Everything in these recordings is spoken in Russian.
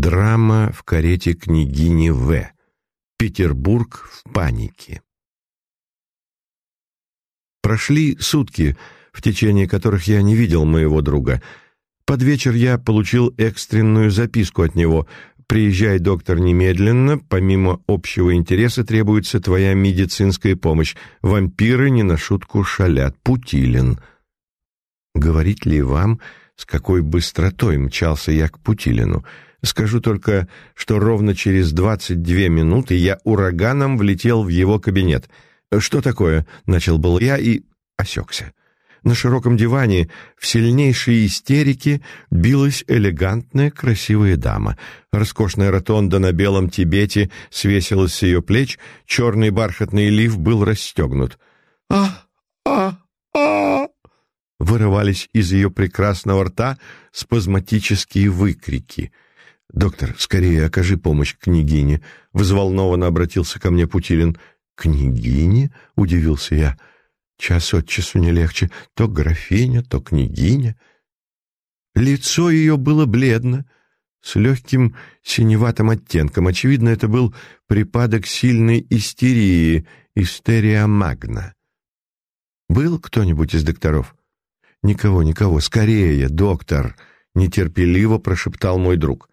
Драма в карете княгини В. Петербург в панике. Прошли сутки, в течение которых я не видел моего друга. Под вечер я получил экстренную записку от него. «Приезжай, доктор, немедленно. Помимо общего интереса требуется твоя медицинская помощь. Вампиры не на шутку шалят. Путилин». Говорить ли вам, с какой быстротой мчался я к Путилину? Скажу только, что ровно через двадцать две минуты я ураганом влетел в его кабинет. «Что такое?» — начал был я и осекся. На широком диване в сильнейшей истерике билась элегантная красивая дама. Роскошная ротонда на белом тибете свесилась с ее плеч, черный бархатный лиф был расстегнут. «А, а, а!» Вырывались из ее прекрасного рта спазматические выкрики. «Доктор, скорее окажи помощь княгине», — взволнованно обратился ко мне Путилин. «Княгине?» — удивился я. Час от часу не легче. То графиня, то княгиня. Лицо ее было бледно, с легким синеватым оттенком. Очевидно, это был припадок сильной истерии, истерия магна. Был кто-нибудь из докторов? Никого, никого. Скорее, доктор, нетерпеливо прошептал мой друг.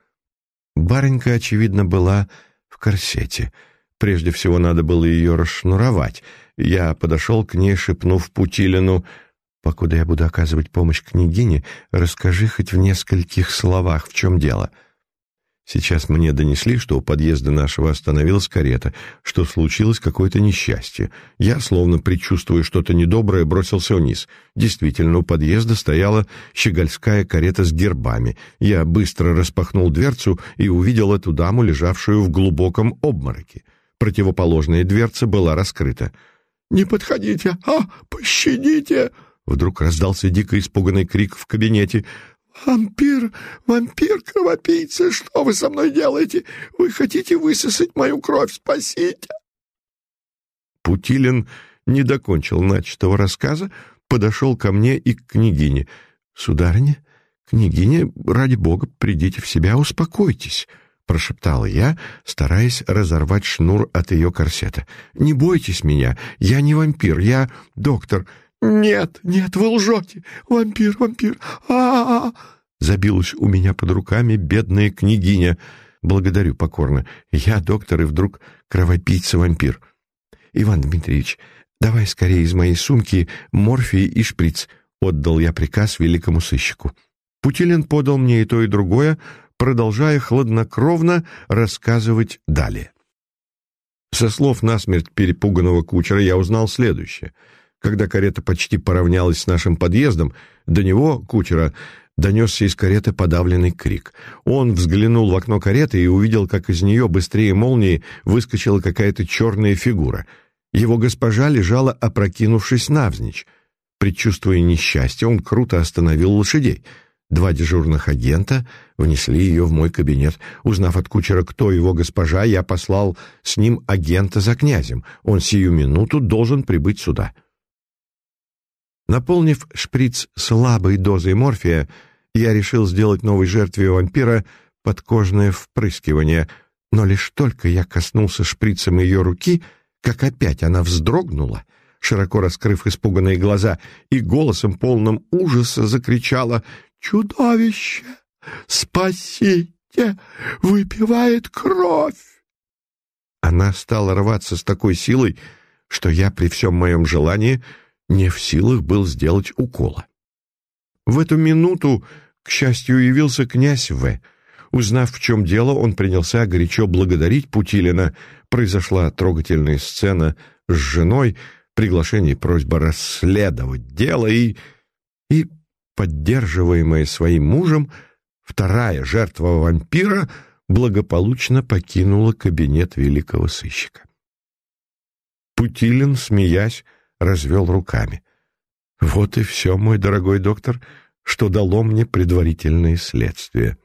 Барынька, очевидно, была в корсете. Прежде всего надо было ее расшнуровать — я подошел к ней, шепнув Путилину, «Покуда я буду оказывать помощь княгине, расскажи хоть в нескольких словах, в чем дело». Сейчас мне донесли, что у подъезда нашего остановилась карета, что случилось какое-то несчастье. Я, словно предчувствуя что-то недоброе, бросился вниз. Действительно, у подъезда стояла щегольская карета с гербами. Я быстро распахнул дверцу и увидел эту даму, лежавшую в глубоком обмороке. Противоположная дверца была раскрыта. «Не подходите! А, пощадите!» Вдруг раздался дико испуганный крик в кабинете. «Вампир! Вампир-кровопийца! Что вы со мной делаете? Вы хотите высосать мою кровь? Спасите!» Путилин не докончил начатого рассказа, подошел ко мне и к княгине. «Сударыня, княгиня, ради бога, придите в себя, успокойтесь!» прошептал я, стараясь разорвать шнур от ее корсета. «Не бойтесь меня, я не вампир, я доктор». «Нет, нет, вы лжете! Вампир, вампир! а а, -а! Забилась у меня под руками бедная княгиня. «Благодарю покорно. Я доктор и вдруг кровопийца-вампир». «Иван Дмитриевич, давай скорее из моей сумки морфий и шприц», — отдал я приказ великому сыщику. Путилин подал мне и то, и другое, продолжая хладнокровно рассказывать далее. Со слов насмерть перепуганного кучера я узнал следующее. Когда карета почти поравнялась с нашим подъездом, до него, кучера, донесся из кареты подавленный крик. Он взглянул в окно кареты и увидел, как из нее быстрее молнии выскочила какая-то черная фигура. Его госпожа лежала, опрокинувшись навзничь. Предчувствуя несчастье, он круто остановил лошадей — Два дежурных агента внесли ее в мой кабинет. Узнав от кучера, кто его госпожа, я послал с ним агента за князем. Он сию минуту должен прибыть сюда. Наполнив шприц слабой дозой морфия, я решил сделать новой жертве вампира подкожное впрыскивание, но лишь только я коснулся шприцем ее руки, как опять она вздрогнула, широко раскрыв испуганные глаза, и голосом полным ужаса закричала Чудовище! Спасите! Выпивает кровь!» Она стала рваться с такой силой, что я при всем моем желании не в силах был сделать укола. В эту минуту, к счастью, явился князь В. Узнав, в чем дело, он принялся горячо благодарить Путилина. Произошла трогательная сцена с женой, приглашение и просьба расследовать дело и... и поддерживаемая своим мужем, вторая жертва вампира благополучно покинула кабинет великого сыщика. Путилин, смеясь, развел руками. «Вот и все, мой дорогой доктор, что дало мне предварительное следствие».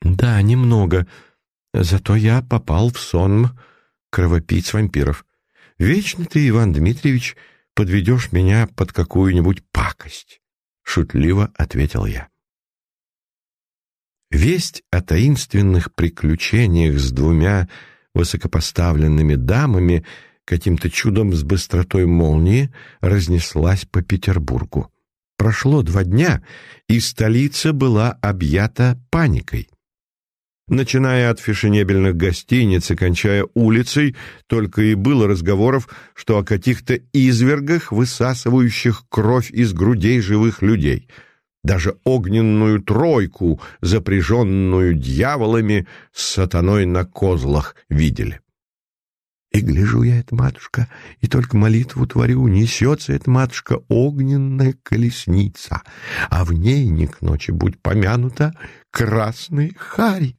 «Да, немного. Зато я попал в сон кровопийц вампиров. Вечно ты, Иван Дмитриевич, подведешь меня под какую-нибудь пакость. — шутливо ответил я. Весть о таинственных приключениях с двумя высокопоставленными дамами каким-то чудом с быстротой молнии разнеслась по Петербургу. Прошло два дня, и столица была объята паникой. Начиная от фешенебельных гостиниц и кончая улицей, только и было разговоров, что о каких-то извергах, высасывающих кровь из грудей живых людей. Даже огненную тройку, запряженную дьяволами, с сатаной на козлах видели. И гляжу я, эта матушка, и только молитву творю, несется эта матушка огненная колесница, а в ней не к ночи будь помянута красный харь.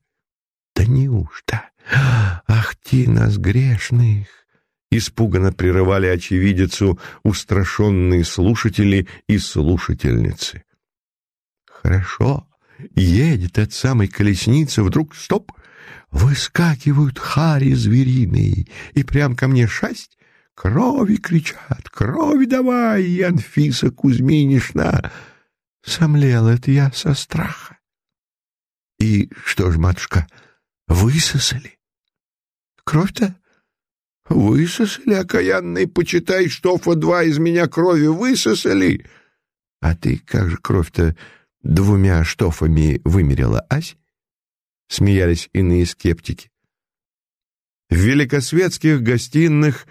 Да неужто? Ах ты нас грешных! Испуганно прерывали очевидицу устрашенные слушатели и слушательницы. Хорошо, едет от самой колесницы, вдруг стоп, выскакивают хари звериные, и прям ко мне шасть, крови кричат, крови давай, Анфиса Кузьминишна. Сомлел это я со страха. И что ж, матушка, — Высосали. Кровь-то? Высосали, окаянный, почитай, штофа два из меня крови высосали. А ты как же кровь-то двумя штофами вымерила, ась? Смеялись иные скептики. В великосветских гостиных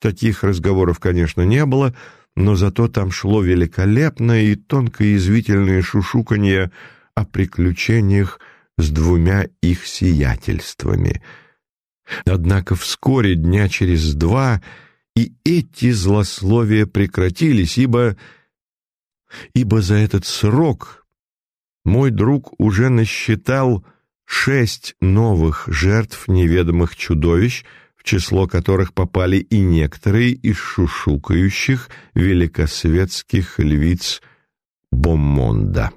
таких разговоров, конечно, не было, но зато там шло великолепное и тонкое язвительное шушуканье о приключениях с двумя их сиятельствами. Однако вскоре, дня через два, и эти злословия прекратились, ибо... ибо за этот срок мой друг уже насчитал шесть новых жертв неведомых чудовищ, в число которых попали и некоторые из шушукающих великосветских львиц Боммонда.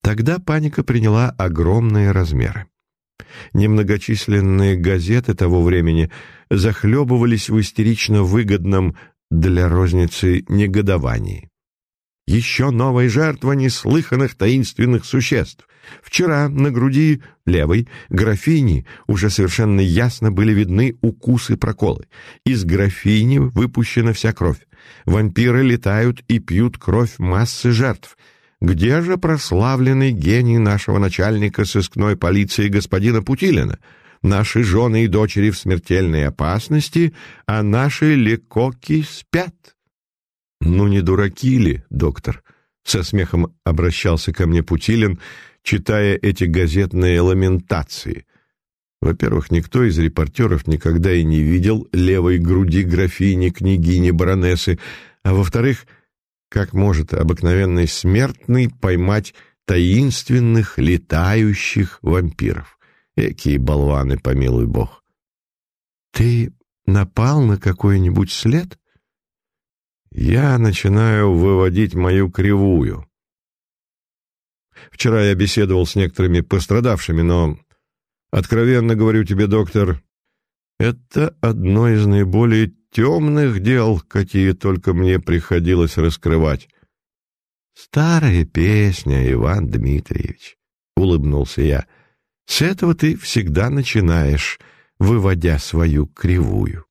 Тогда паника приняла огромные размеры. Немногочисленные газеты того времени захлебывались в истерично выгодном для розницы негодовании. Еще новая жертва неслыханных таинственных существ. Вчера на груди левой графини уже совершенно ясно были видны укусы-проколы. Из графини выпущена вся кровь. Вампиры летают и пьют кровь массы жертв — где же прославленный гений нашего начальника сыскной полиции господина Путилина? Наши жены и дочери в смертельной опасности, а наши лекоки спят. Ну не дураки ли, доктор? Со смехом обращался ко мне Путилин, читая эти газетные ламентации. Во-первых, никто из репортеров никогда и не видел левой груди графини, княгини, баронессы, а во-вторых, как может обыкновенный смертный поймать таинственных летающих вампиров? Экие болваны, помилуй бог. Ты напал на какой-нибудь след? Я начинаю выводить мою кривую. Вчера я беседовал с некоторыми пострадавшими, но, откровенно говорю тебе, доктор, это одно из наиболее темных дел, какие только мне приходилось раскрывать. «Старая песня, Иван Дмитриевич», — улыбнулся я. «С этого ты всегда начинаешь, выводя свою кривую».